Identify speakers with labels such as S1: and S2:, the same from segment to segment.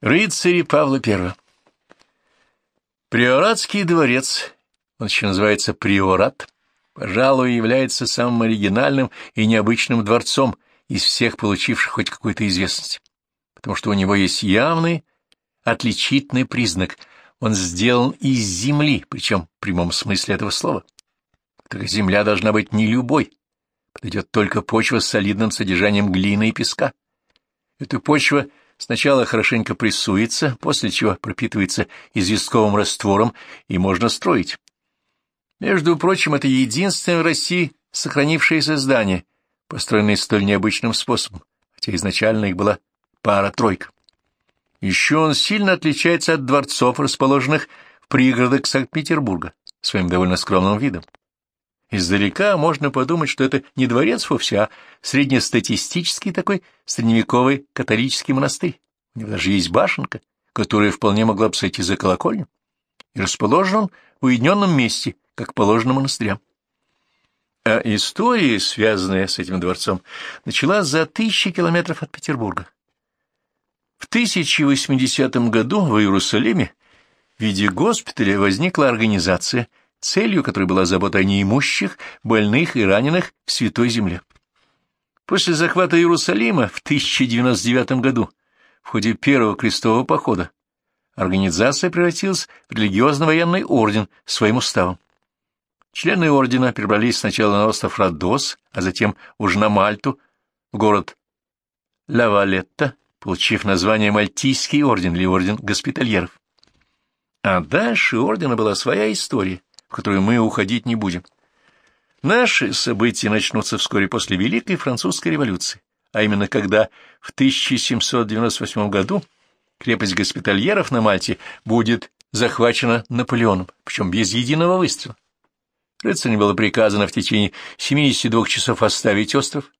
S1: Рыцари Павла I. Приоратский дворец, он еще называется Приорат, пожалуй, является самым оригинальным и необычным дворцом из всех получивших хоть какую-то известность, потому что у него есть явный отличительный признак. Он сделан из земли, причем в прямом смысле этого слова. Так земля должна быть не любой, подойдет только почва с солидным содержанием глины и песка. Эта почва — Сначала хорошенько прессуется, после чего пропитывается известковым раствором, и можно строить. Между прочим, это единственное в России сохранившееся здание, построенное столь необычным способом, хотя изначально их была пара-тройка. Еще он сильно отличается от дворцов, расположенных в пригородах Санкт-Петербурга, своим довольно скромным видом. Издалека можно подумать, что это не дворец вовсе, а среднестатистический такой средневековый католический монастырь. У него даже есть башенка, которая вполне могла бы сойти за колокольню. И расположен он в уединенном месте, как положено монастырям. А история, связанная с этим дворцом, началась за тысячи километров от Петербурга. В 1080 году в Иерусалиме в виде госпиталя возникла организация, целью которой была забота о неимущих, больных и раненых в Святой Земле. После захвата Иерусалима в 1099 году, в ходе первого крестового похода, организация превратилась в религиозно-военный орден своим уставом. Члены ордена перебрались сначала на остров Родос, а затем уже на Мальту, в город Лавалетта, получив название Мальтийский орден или орден госпитальеров. А дальше ордена была своя история, в которую мы уходить не будем. Наши события начнутся вскоре после Великой Французской революции, а именно когда в 1798 году крепость госпитальеров на Мальте будет захвачена Наполеоном, причем без единого выстрела. Рыцарю было приказано в течение 72 часов оставить остров.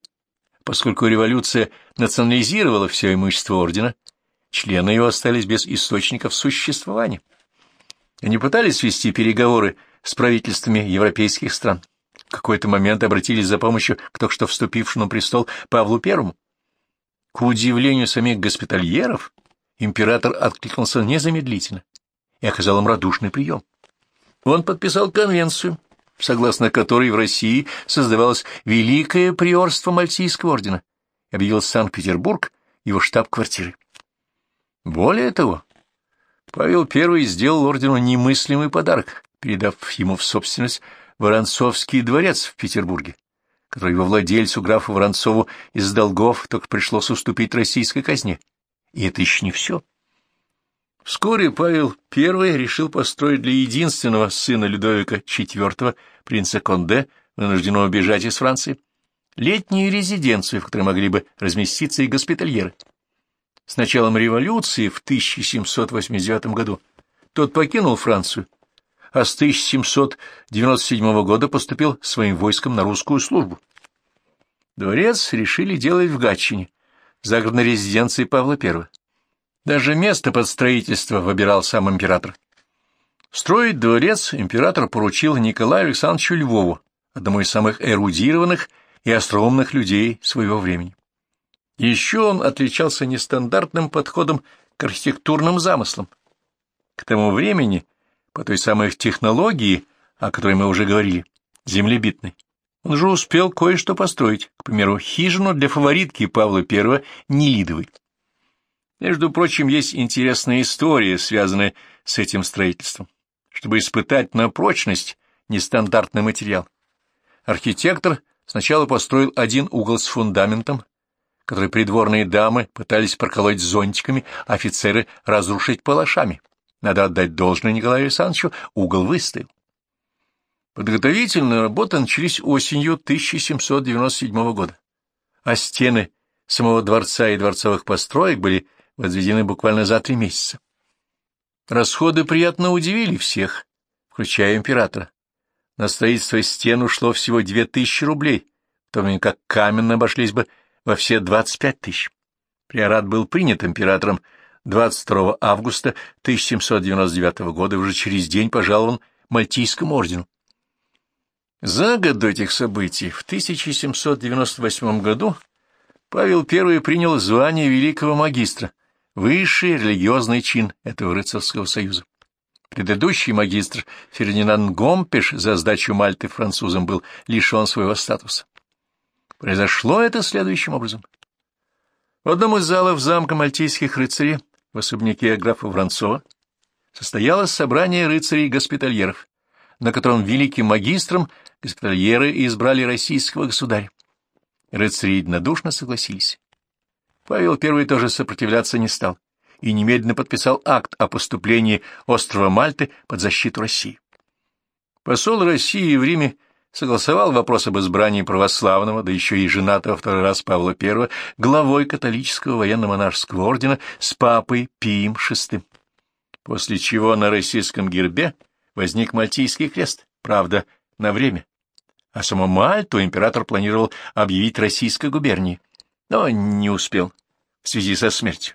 S1: Поскольку революция национализировала все имущество ордена, члены его остались без источников существования. Они пытались вести переговоры с правительствами европейских стран. В какой-то момент обратились за помощью к только что вступившему престол Павлу Первому. К удивлению самих госпитальеров, император откликнулся незамедлительно и оказал им радушный прием. Он подписал конвенцию, согласно которой в России создавалось Великое приорство Мальтийского ордена, объявил Санкт-Петербург его штаб-квартирой. Более того, Павел I сделал ордену немыслимый подарок, передав ему в собственность Воронцовский дворец в Петербурге, который его владельцу, графу Воронцову, из долгов только пришлось уступить российской казне. И это еще не все. Вскоре Павел I решил построить для единственного сына Людовика IV, принца Конде, вынужденного бежать из Франции, летнюю резиденцию, в которой могли бы разместиться и госпитальеры. С началом революции в 1789 году тот покинул Францию а с 1797 года поступил своим войском на русскую службу. Дворец решили делать в Гатчине, загородной резиденции Павла I. Даже место под строительство выбирал сам император. Строить дворец император поручил Николаю Александровичу Львову, одному из самых эрудированных и остроумных людей своего времени. Еще он отличался нестандартным подходом к архитектурным замыслам. К тому времени по той самой технологии, о которой мы уже говорили, землебитной. Он же успел кое-что построить, к примеру, хижину для фаворитки Павла I Нелидовой. Между прочим, есть интересная история, связанная с этим строительством. Чтобы испытать на прочность нестандартный материал, архитектор сначала построил один угол с фундаментом, который придворные дамы пытались проколоть зонтиками, офицеры разрушить палашами. Надо отдать должное Николаю Александровичу, угол выстоял. Подготовительные работы начались осенью 1797 года, а стены самого дворца и дворцовых построек были возведены буквально за три месяца. Расходы приятно удивили всех, включая императора. На строительство стен ушло всего две тысячи рублей, в то время как каменно обошлись бы во все двадцать пять тысяч. Приорат был принят императором 22 августа 1799 года, уже через день пожалован Мальтийскому ордену. За год до этих событий, в 1798 году, Павел I принял звание великого магистра высший религиозный чин этого рыцарского союза. Предыдущий магистр Фердинанд Гомпеш за сдачу Мальты французам был лишен своего статуса. Произошло это следующим образом. В одном из залов замка мальтийских рыцарей, в особняке графа Воронцова, состоялось собрание рыцарей-госпитальеров, на котором великим магистром госпитальеры избрали российского государя. Рыцари единодушно согласились. Павел I тоже сопротивляться не стал и немедленно подписал акт о поступлении острова Мальты под защиту России. Посол России в Риме согласовал вопрос об избрании православного, да еще и женатого второй раз Павла I, главой католического военно-монашеского ордена с папой Пием VI. После чего на российском гербе возник Мальтийский крест, правда, на время. А саму Мальту император планировал объявить российской губернией, но не успел в связи со смертью.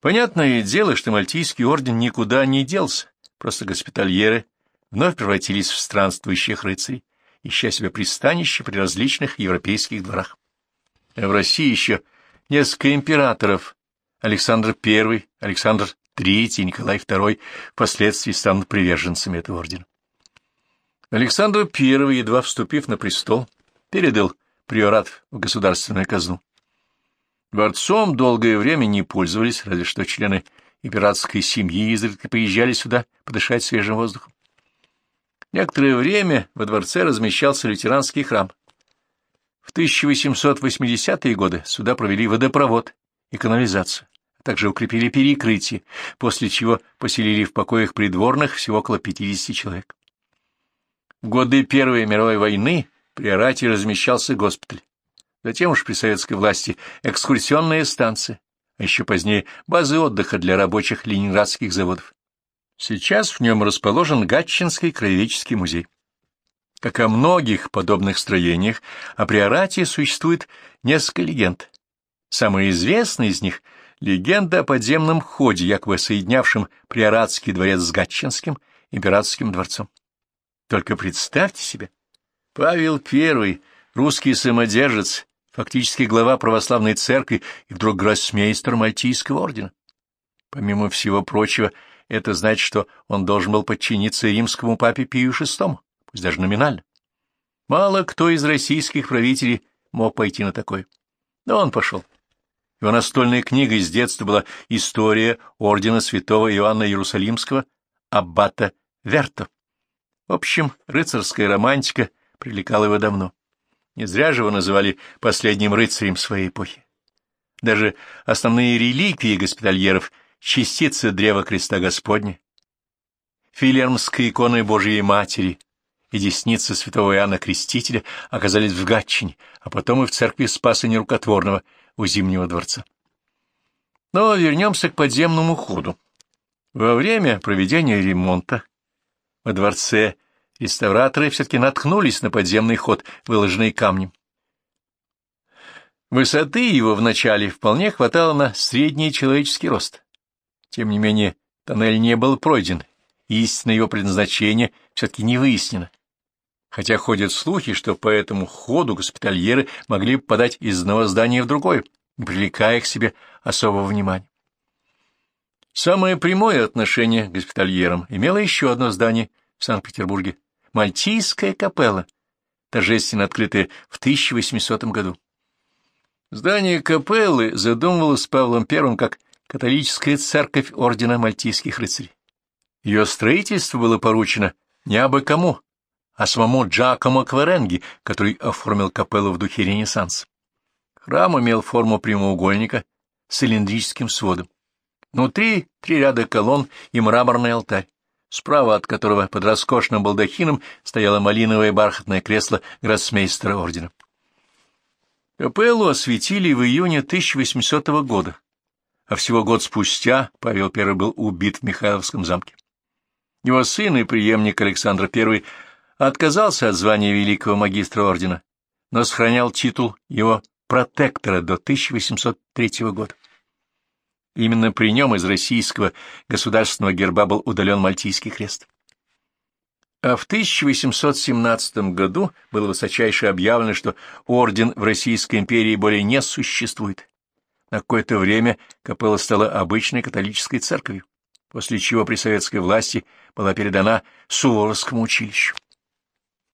S1: Понятное дело, что Мальтийский орден никуда не делся, просто госпитальеры вновь превратились в странствующих рыцарей, ища себе пристанище при различных европейских дворах. В России еще несколько императоров Александр I, Александр III и Николай II впоследствии станут приверженцами этого ордена. Александр I, едва вступив на престол, передал приорат в государственную казну. Дворцом долгое время не пользовались, разве что члены императорской семьи изредка приезжали сюда подышать свежим воздухом. Некоторое время во дворце размещался лютеранский храм. В 1880-е годы сюда провели водопровод и канализацию, а также укрепили перекрытие, после чего поселили в покоях придворных всего около 50 человек. В годы Первой мировой войны при Арате размещался госпиталь. Затем уж при советской власти экскурсионная станция, а еще позднее базы отдыха для рабочих ленинградских заводов. Сейчас в нем расположен Гатчинский краеведческий музей. Как о многих подобных строениях, о Приорате существует несколько легенд. Самая известная из них — легенда о подземном ходе, якобы соединявшем Приоратский дворец с Гатчинским императорским дворцом. Только представьте себе, Павел I, русский самодержец, фактически глава православной церкви и вдруг гроссмейстер Мальтийского ордена. Помимо всего прочего, это значит, что он должен был подчиниться римскому папе Пию VI, пусть даже номинально. Мало кто из российских правителей мог пойти на такое. Но он пошел. Его настольной книгой с детства была история ордена святого Иоанна Иерусалимского, аббата Верто. В общем, рыцарская романтика привлекала его давно. Не зря же его называли последним рыцарем своей эпохи. Даже основные реликвии госпитальеров — частицы древа креста Господня, филермской иконы Божией Матери и десница святого Иоанна Крестителя оказались в Гатчине, а потом и в церкви Спаса Нерукотворного у Зимнего дворца. Но вернемся к подземному ходу. Во время проведения ремонта во дворце реставраторы все-таки наткнулись на подземный ход, выложенный камнем. Высоты его вначале вполне хватало на средний человеческий рост. Тем не менее, тоннель не был пройден, и истинное его предназначение все-таки не выяснено. Хотя ходят слухи, что по этому ходу госпитальеры могли подать из одного здания в другое, не привлекая к себе особого внимания. Самое прямое отношение к госпитальерам имело еще одно здание в Санкт-Петербурге Мальтийская капелла, торжественно открытая в 1800 году. Здание капеллы задумывалось Павлом I как католическая церковь Ордена Мальтийских рыцарей. Ее строительство было поручено не абы кому, а самому Джакомо Кваренги, который оформил капеллу в духе Ренессанса. Храм имел форму прямоугольника с цилиндрическим сводом. Внутри три ряда колонн и мраморный алтарь справа от которого под роскошным балдахином стояло малиновое бархатное кресло гроссмейстера ордена. Капеллу осветили в июне 1800 года, а всего год спустя Павел I был убит в Михайловском замке. Его сын и преемник Александр I отказался от звания великого магистра ордена, но сохранял титул его протектора до 1803 года. Именно при нем из российского государственного герба был удален Мальтийский крест. А в 1817 году было высочайше объявлено, что орден в Российской империи более не существует. На какое-то время капелла стала обычной католической церковью, после чего при советской власти была передана Суворовскому училищу.